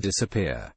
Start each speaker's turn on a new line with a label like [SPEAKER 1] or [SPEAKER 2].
[SPEAKER 1] disappear.